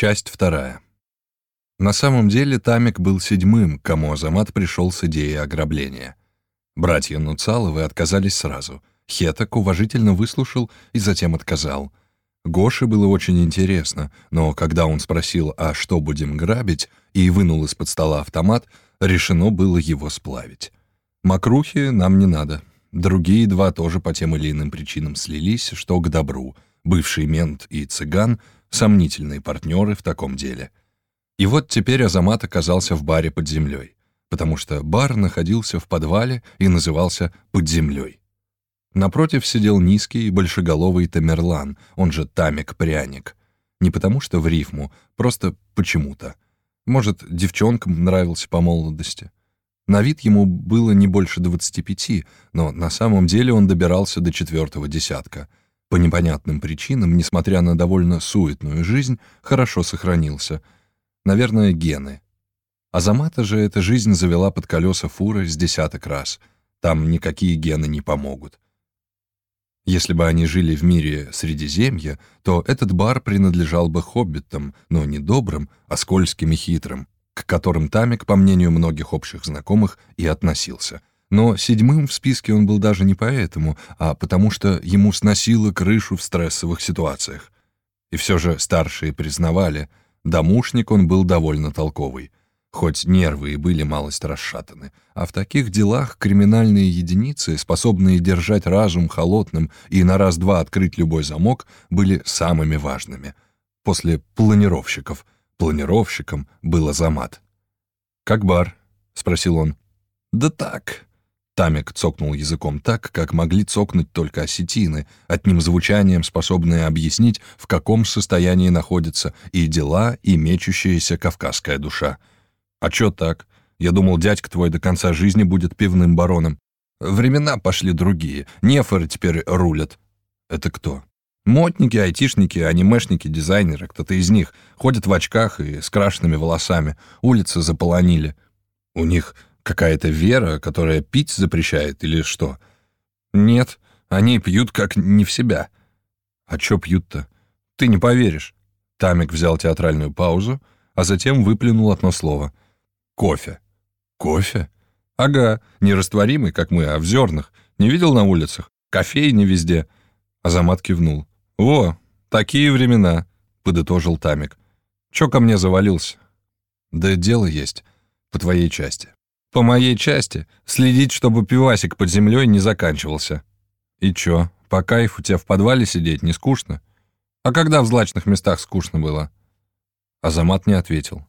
Часть вторая. На самом деле Тамик был седьмым, кому Азамат пришел с идеей ограбления. Братья Нуцаловы отказались сразу. Хеток уважительно выслушал и затем отказал. Гоше было очень интересно, но когда он спросил, а что будем грабить, и вынул из-под стола автомат, решено было его сплавить. Макрухи нам не надо. Другие два тоже по тем или иным причинам слились, что к добру. Бывший мент и цыган — сомнительные партнеры в таком деле. И вот теперь Азамат оказался в баре под землей, потому что бар находился в подвале и назывался «под землей». Напротив сидел низкий и большеголовый Тамерлан, он же Тамик-пряник. Не потому что в рифму, просто почему-то. Может, девчонкам нравился по молодости. На вид ему было не больше 25, но на самом деле он добирался до четвертого десятка. По непонятным причинам, несмотря на довольно суетную жизнь, хорошо сохранился. Наверное, гены. Азамата же эта жизнь завела под колеса фуры с десяток раз. Там никакие гены не помогут. Если бы они жили в мире Средиземья, то этот бар принадлежал бы хоббитам, но не добрым, а скользким и хитрым к которым Тамик, по мнению многих общих знакомых, и относился. Но седьмым в списке он был даже не поэтому, а потому что ему сносило крышу в стрессовых ситуациях. И все же старшие признавали, домушник он был довольно толковый, хоть нервы и были малость расшатаны, а в таких делах криминальные единицы, способные держать разум холодным и на раз-два открыть любой замок, были самыми важными. После планировщиков — Планировщиком был Азамат. «Как бар?» — спросил он. «Да так». Тамик цокнул языком так, как могли цокнуть только осетины, одним звучанием способные объяснить, в каком состоянии находится и дела, и мечущаяся кавказская душа. «А чё так? Я думал, дядька твой до конца жизни будет пивным бароном. Времена пошли другие, нефоры теперь рулят». «Это кто?» Мотники, айтишники, анимешники, дизайнеры, кто-то из них, ходят в очках и с крашенными волосами, улицы заполонили. У них какая-то вера, которая пить запрещает или что? Нет, они пьют как не в себя. А чё пьют-то? Ты не поверишь. Тамик взял театральную паузу, а затем выплюнул одно слово. Кофе. Кофе? Ага, нерастворимый, как мы, а в зернах. Не видел на улицах? Кофейни везде. Азамат кивнул. «Во, такие времена», — подытожил Тамик. «Чё ко мне завалился?» «Да дело есть. По твоей части». «По моей части? Следить, чтобы пивасик под землей не заканчивался». «И чё, по кайфу тебе в подвале сидеть не скучно?» «А когда в злачных местах скучно было?» Азамат не ответил.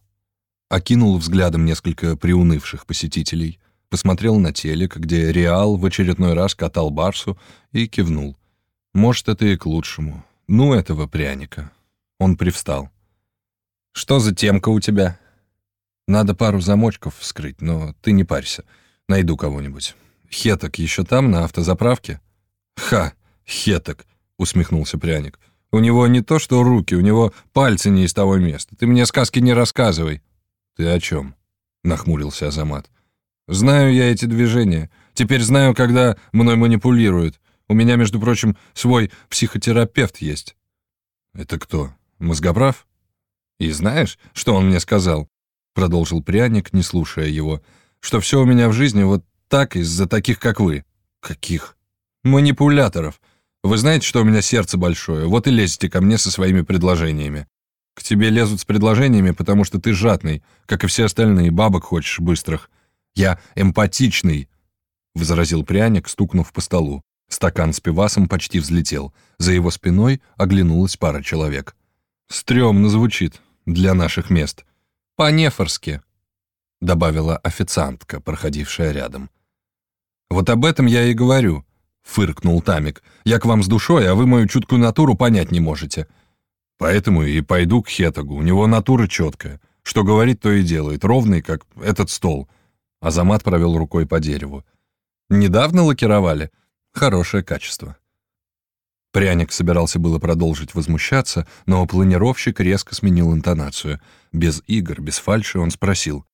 Окинул взглядом несколько приунывших посетителей, посмотрел на телек, где Реал в очередной раз катал Барсу, и кивнул. Может, это и к лучшему. Ну, этого пряника. Он привстал. «Что за темка у тебя?» «Надо пару замочков вскрыть, но ты не парься. Найду кого-нибудь. Хеток еще там, на автозаправке?» «Ха, хеток!» — усмехнулся пряник. «У него не то что руки, у него пальцы не из того места. Ты мне сказки не рассказывай». «Ты о чем?» — нахмурился Азамат. «Знаю я эти движения. Теперь знаю, когда мной манипулируют. У меня, между прочим, свой психотерапевт есть». «Это кто? Мозгоправ?» «И знаешь, что он мне сказал?» Продолжил пряник, не слушая его. «Что все у меня в жизни вот так из-за таких, как вы». «Каких?» «Манипуляторов. Вы знаете, что у меня сердце большое, вот и лезете ко мне со своими предложениями. К тебе лезут с предложениями, потому что ты жадный, как и все остальные, бабок хочешь быстрых. Я эмпатичный», — возразил пряник, стукнув по столу. Стакан с пивасом почти взлетел. За его спиной оглянулась пара человек. «Стремно звучит для наших мест. По-нефорски», — добавила официантка, проходившая рядом. «Вот об этом я и говорю», — фыркнул Тамик. «Я к вам с душой, а вы мою чуткую натуру понять не можете. Поэтому и пойду к Хетагу, у него натура четкая. Что говорит, то и делает, ровный, как этот стол». Азамат провел рукой по дереву. «Недавно лакировали?» Хорошее качество. Пряник собирался было продолжить возмущаться, но планировщик резко сменил интонацию. Без игр, без фальши он спросил.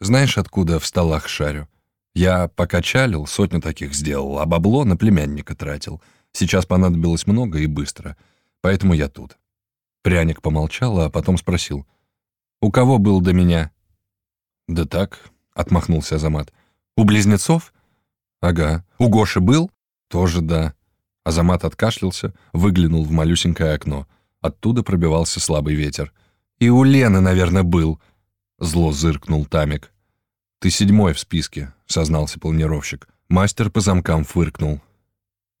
«Знаешь, откуда в столах шарю? Я пока чалил, сотню таких сделал, а бабло на племянника тратил. Сейчас понадобилось много и быстро, поэтому я тут». Пряник помолчал, а потом спросил. «У кого был до меня?» «Да так», — отмахнулся Азамат. «У близнецов?» «Ага. У Гоши был?» «Тоже да». Азамат откашлялся, выглянул в малюсенькое окно. Оттуда пробивался слабый ветер. «И у Лены, наверное, был», — зло зыркнул Тамик. «Ты седьмой в списке», — сознался планировщик. Мастер по замкам фыркнул.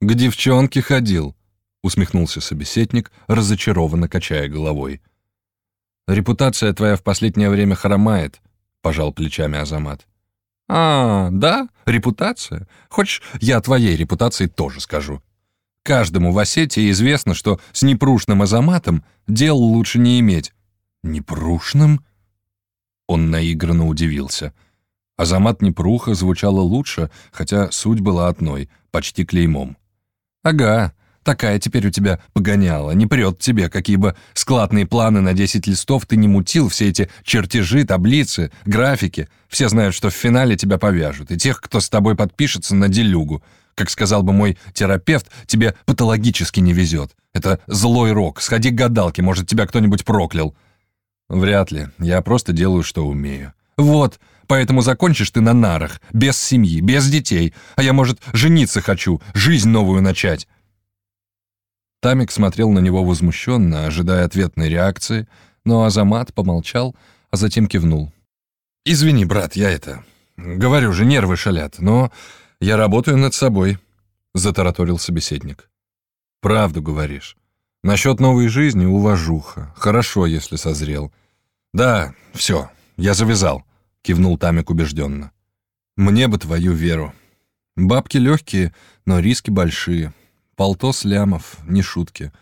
«К девчонке ходил», — усмехнулся собеседник, разочарованно качая головой. «Репутация твоя в последнее время хромает», — пожал плечами Азамат. «А, да? Репутация? Хочешь, я о твоей репутации тоже скажу. Каждому в Осетии известно, что с непрушным Азаматом дел лучше не иметь». «Непрушным?» Он наигранно удивился. Азамат Непруха звучало лучше, хотя суть была одной, почти клеймом. «Ага, такая теперь у тебя погоняла, не прет тебе, какие бы складные планы на 10 листов ты не мутил, все эти чертежи, таблицы, графики. Все знают, что в финале тебя повяжут, и тех, кто с тобой подпишется на делюгу. Как сказал бы мой терапевт, тебе патологически не везет. Это злой рок, сходи к гадалке, может, тебя кто-нибудь проклял». «Вряд ли, я просто делаю, что умею». «Вот, поэтому закончишь ты на нарах, без семьи, без детей, а я, может, жениться хочу, жизнь новую начать». Тамик смотрел на него возмущенно, ожидая ответной реакции, но Азамат помолчал, а затем кивнул. «Извини, брат, я это... Говорю же, нервы шалят, но я работаю над собой», — затараторил собеседник. «Правду говоришь. Насчет новой жизни уважуха. Хорошо, если созрел. Да, все, я завязал», — кивнул Тамик убежденно. «Мне бы твою веру. Бабки легкие, но риски большие. Полтос лямов, не шутки.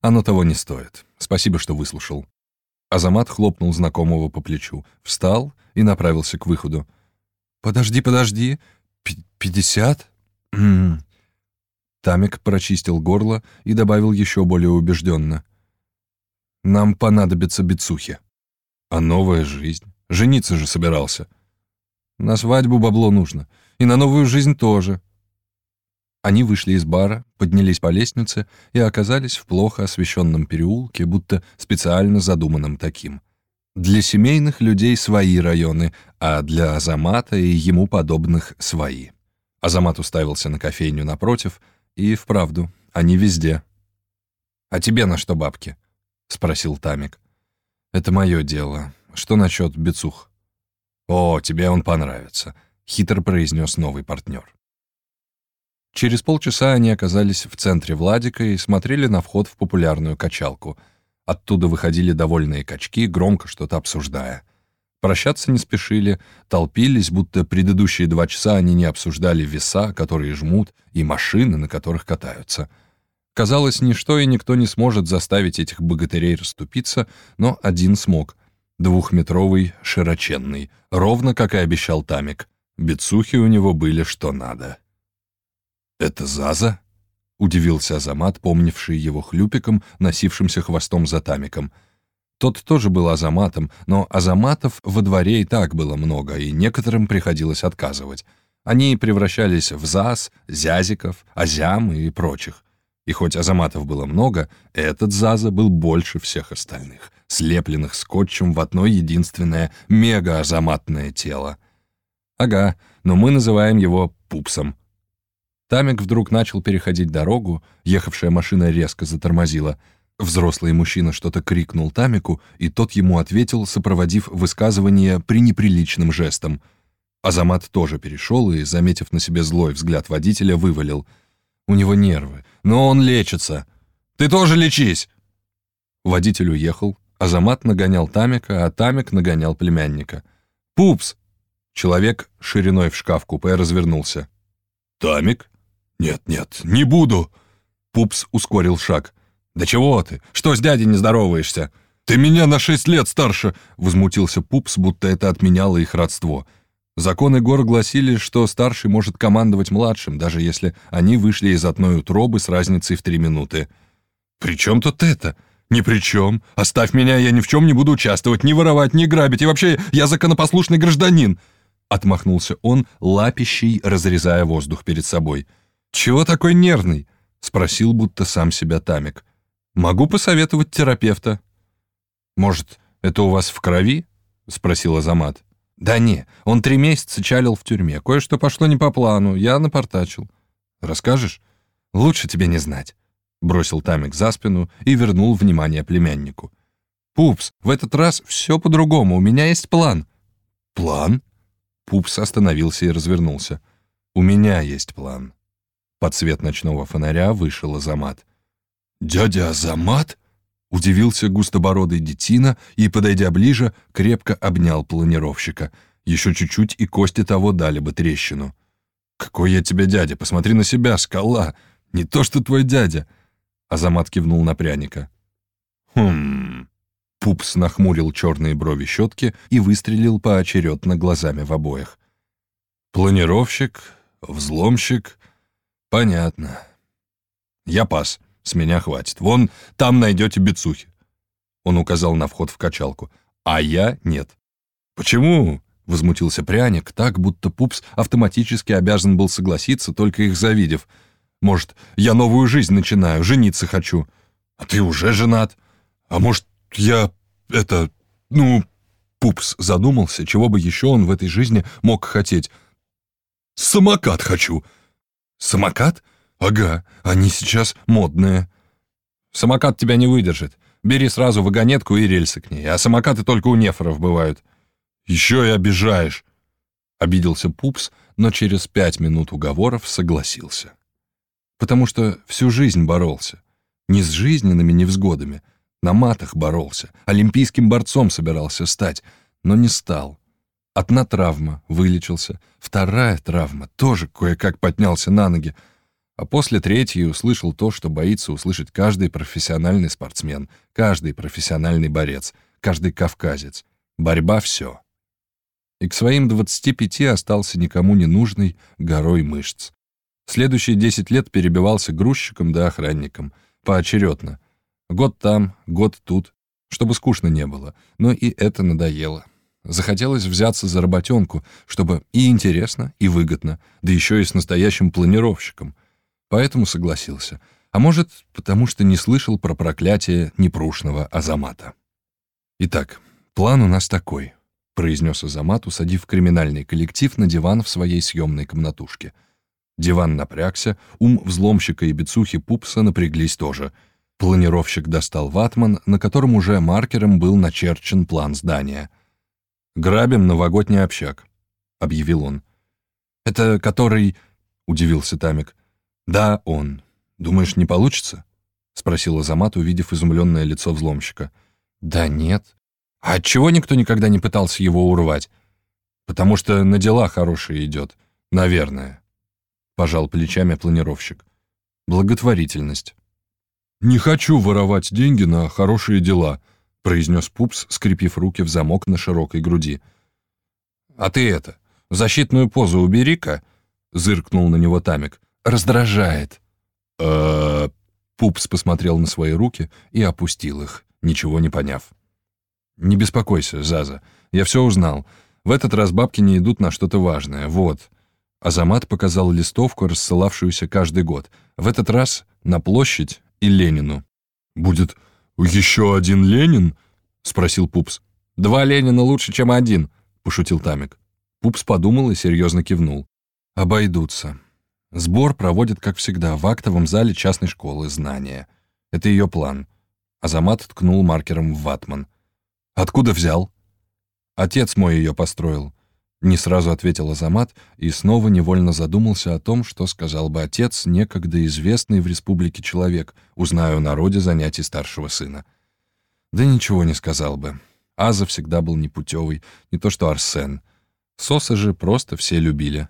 Оно того не стоит. Спасибо, что выслушал». Азамат хлопнул знакомого по плечу, встал и направился к выходу. «Подожди, подожди. Пятьдесят?» Тамик прочистил горло и добавил еще более убежденно. «Нам понадобятся бицухи. А новая жизнь? Жениться же собирался. На свадьбу бабло нужно. И на новую жизнь тоже. Они вышли из бара, поднялись по лестнице и оказались в плохо освещенном переулке, будто специально задуманном таким. Для семейных людей свои районы, а для Азамата и ему подобных свои. Азамат уставился на кофейню напротив, и вправду, они везде. «А тебе на что бабки?» — спросил Тамик. «Это мое дело. Что насчет бицух?» «О, тебе он понравится», — хитро произнес новый партнер. Через полчаса они оказались в центре Владика и смотрели на вход в популярную качалку. Оттуда выходили довольные качки, громко что-то обсуждая. Прощаться не спешили, толпились, будто предыдущие два часа они не обсуждали веса, которые жмут, и машины, на которых катаются. Казалось, ничто и никто не сможет заставить этих богатырей расступиться, но один смог. Двухметровый, широченный, ровно как и обещал Тамик. Бицухи у него были что надо. «Это Заза?» — удивился Азамат, помнивший его хлюпиком, носившимся хвостом за тамиком. Тот тоже был Азаматом, но Азаматов во дворе и так было много, и некоторым приходилось отказывать. Они превращались в Заз, Зязиков, Азям и прочих. И хоть Азаматов было много, этот Заза был больше всех остальных, слепленных скотчем в одно единственное мега-азаматное тело. Ага, но мы называем его Пупсом, Тамик вдруг начал переходить дорогу, ехавшая машина резко затормозила. Взрослый мужчина что-то крикнул Тамику, и тот ему ответил, сопроводив высказывание пренеприличным жестом. Азамат тоже перешел и, заметив на себе злой взгляд водителя, вывалил. «У него нервы, но он лечится. Ты тоже лечись!» Водитель уехал, Азамат нагонял Тамика, а Тамик нагонял племянника. «Пупс!» Человек шириной в шкаф купе развернулся. «Тамик?» «Нет, нет, не буду!» Пупс ускорил шаг. «Да чего ты? Что с дядей не здороваешься?» «Ты меня на шесть лет старше!» — возмутился Пупс, будто это отменяло их родство. Законы гор гласили, что старший может командовать младшим, даже если они вышли из одной утробы с разницей в три минуты. «При чем тут это?» «Ни при чем. Оставь меня, я ни в чем не буду участвовать, ни воровать, ни грабить, и вообще я законопослушный гражданин!» Отмахнулся он, лапищей разрезая воздух перед собой. «Чего такой нервный?» — спросил будто сам себя Тамик. «Могу посоветовать терапевта». «Может, это у вас в крови?» — спросил Азамат. «Да не, он три месяца чалил в тюрьме. Кое-что пошло не по плану, я напортачил. Расскажешь? Лучше тебе не знать». Бросил Тамик за спину и вернул внимание племяннику. «Пупс, в этот раз все по-другому, у меня есть план». «План?» Пупс остановился и развернулся. «У меня есть план». Под свет ночного фонаря вышел Азамат. «Дядя Азамат?» — удивился густобородый детина и, подойдя ближе, крепко обнял планировщика. Еще чуть-чуть, и кости того дали бы трещину. «Какой я тебе дядя? Посмотри на себя, скала! Не то что твой дядя!» Азамат кивнул на пряника. «Хм...» Пупс нахмурил черные брови щетки и выстрелил поочередно глазами в обоих. «Планировщик, взломщик, понятно. Я пас, с меня хватит. Вон там найдете бицухи». Он указал на вход в качалку. «А я нет». «Почему?» — возмутился пряник, так, будто Пупс автоматически обязан был согласиться, только их завидев. «Может, я новую жизнь начинаю, жениться хочу. А ты уже женат. А может, я... это... ну...» Пупс задумался, чего бы еще он в этой жизни мог хотеть. «Самокат хочу!» «Самокат? Ага, они сейчас модные». «Самокат тебя не выдержит. Бери сразу вагонетку и рельсы к ней, а самокаты только у нефоров бывают». «Еще и обижаешь!» Обиделся Пупс, но через пять минут уговоров согласился. Потому что всю жизнь боролся. Не с жизненными невзгодами, на матах боролся, олимпийским борцом собирался стать, но не стал. Одна травма, вылечился, вторая травма, тоже кое-как поднялся на ноги, а после третьей услышал то, что боится услышать каждый профессиональный спортсмен, каждый профессиональный борец, каждый кавказец. Борьба — все. И к своим 25 остался никому не нужный горой мышц. Следующие 10 лет перебивался грузчиком да охранником, поочередно — Год там, год тут, чтобы скучно не было, но и это надоело. Захотелось взяться за работенку, чтобы и интересно, и выгодно, да еще и с настоящим планировщиком. Поэтому согласился. А может, потому что не слышал про проклятие непрушного Азамата. «Итак, план у нас такой», — произнес Азамат, усадив криминальный коллектив на диван в своей съемной комнатушке. Диван напрягся, ум взломщика и бицухи Пупса напряглись тоже — Планировщик достал ватман, на котором уже маркером был начерчен план здания. «Грабим новогодний общак», — объявил он. «Это который...» — удивился Тамик. «Да, он. Думаешь, не получится?» — спросил Азамат, увидев изумленное лицо взломщика. «Да нет. А отчего никто никогда не пытался его урвать?» «Потому что на дела хорошие идет. Наверное», — пожал плечами планировщик. «Благотворительность». «Не хочу воровать деньги на хорошие дела», — произнес Пупс, скрепив руки в замок на широкой груди. «А ты это, защитную позу убери-ка», — зыркнул на него Тамик. «Раздражает». «Э-э...» Пупс посмотрел на свои руки и опустил их, ничего не поняв. «Не беспокойся, Заза, я все узнал. В этот раз бабки не идут на что-то важное. Вот». Азамат показал листовку, рассылавшуюся каждый год. В этот раз на площадь и Ленину. «Будет еще один Ленин?» — спросил Пупс. «Два Ленина лучше, чем один», — пошутил Тамик. Пупс подумал и серьезно кивнул. «Обойдутся. Сбор проводят, как всегда, в актовом зале частной школы «Знания». Это ее план». Азамат ткнул маркером в ватман. «Откуда взял?» «Отец мой ее построил. Не сразу ответил Азамат и снова невольно задумался о том, что сказал бы отец, некогда известный в республике человек, узнаю о народе занятий старшего сына. Да ничего не сказал бы. Аза всегда был непутевый, не то что Арсен. Соса же просто все любили.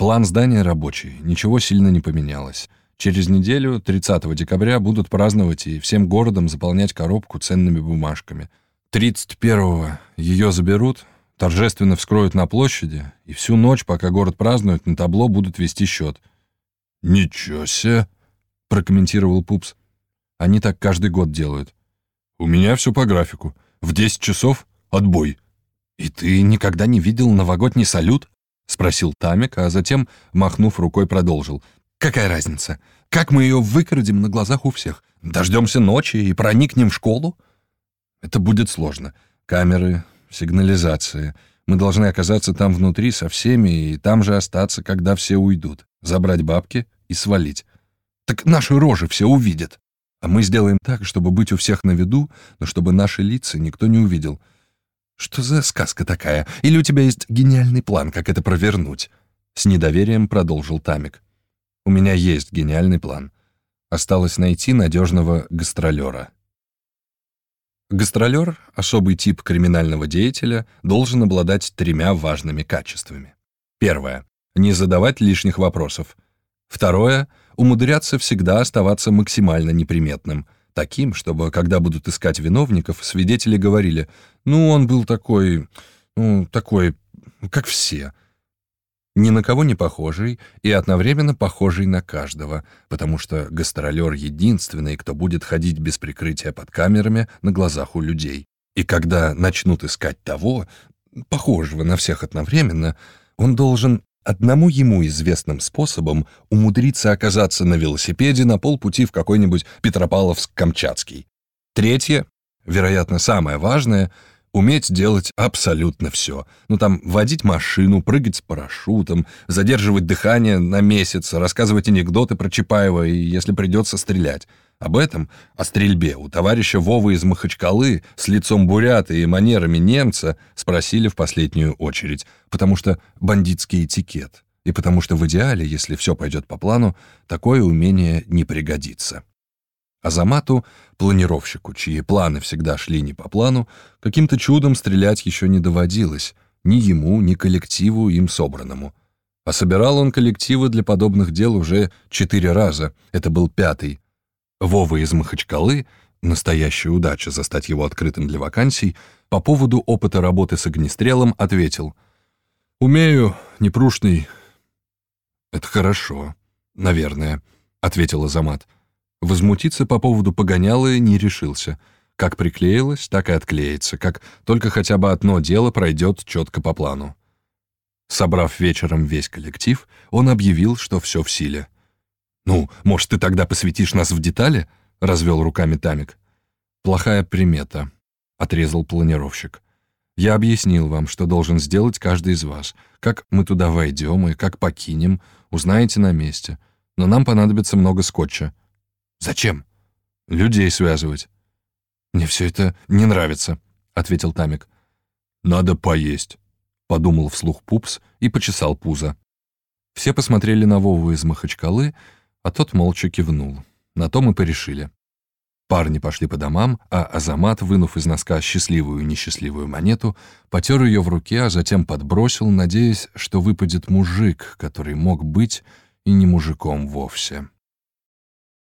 План здания рабочий, ничего сильно не поменялось. Через неделю, 30 декабря, будут праздновать и всем городом заполнять коробку ценными бумажками. 31-го ее заберут, торжественно вскроют на площади, и всю ночь, пока город празднует, на табло будут вести счет. «Ничего себе!» — прокомментировал Пупс. «Они так каждый год делают. У меня все по графику. В 10 часов — отбой». «И ты никогда не видел новогодний салют?» — спросил Тамик, а затем, махнув рукой, продолжил. «Какая разница? Как мы ее выкрадем на глазах у всех? Дождемся ночи и проникнем в школу?» Это будет сложно. Камеры, сигнализация. Мы должны оказаться там внутри со всеми и там же остаться, когда все уйдут. Забрать бабки и свалить. Так наши рожи все увидят. А мы сделаем так, чтобы быть у всех на виду, но чтобы наши лица никто не увидел. Что за сказка такая? Или у тебя есть гениальный план, как это провернуть? С недоверием продолжил Тамик. У меня есть гениальный план. Осталось найти надежного гастролера. Гастролер, особый тип криминального деятеля, должен обладать тремя важными качествами. Первое — не задавать лишних вопросов. Второе — умудряться всегда оставаться максимально неприметным, таким, чтобы, когда будут искать виновников, свидетели говорили «ну, он был такой, ну, такой, как все», ни на кого не похожий и одновременно похожий на каждого, потому что гастролер единственный, кто будет ходить без прикрытия под камерами на глазах у людей. И когда начнут искать того, похожего на всех одновременно, он должен одному ему известным способом умудриться оказаться на велосипеде на полпути в какой-нибудь Петропавловск-Камчатский. Третье, вероятно, самое важное — уметь делать абсолютно все. Ну там, водить машину, прыгать с парашютом, задерживать дыхание на месяц, рассказывать анекдоты про Чапаева и, если придется, стрелять. Об этом, о стрельбе, у товарища Вовы из Махачкалы с лицом бурята и манерами немца спросили в последнюю очередь, потому что бандитский этикет, и потому что в идеале, если все пойдет по плану, такое умение не пригодится. Азамату, планировщику, чьи планы всегда шли не по плану, каким-то чудом стрелять еще не доводилось, ни ему, ни коллективу им собранному. А собирал он коллективы для подобных дел уже четыре раза, это был пятый. Вова из Махачкалы, настоящая удача застать его открытым для вакансий, по поводу опыта работы с огнестрелом ответил «Умею, непрушный». «Это хорошо, наверное», — ответил Азамат. Возмутиться по поводу погонялы не решился. Как приклеилось, так и отклеится, как только хотя бы одно дело пройдет четко по плану. Собрав вечером весь коллектив, он объявил, что все в силе. «Ну, может, ты тогда посвятишь нас в детали?» — развел руками Тамик. «Плохая примета», — отрезал планировщик. «Я объяснил вам, что должен сделать каждый из вас. Как мы туда войдем и как покинем, узнаете на месте. Но нам понадобится много скотча. «Зачем?» «Людей связывать». «Мне все это не нравится», — ответил Тамик. «Надо поесть», — подумал вслух Пупс и почесал пузо. Все посмотрели на Вову из Махачкалы, а тот молча кивнул. На то мы порешили. Парни пошли по домам, а Азамат, вынув из носка счастливую и несчастливую монету, потер ее в руке, а затем подбросил, надеясь, что выпадет мужик, который мог быть и не мужиком вовсе.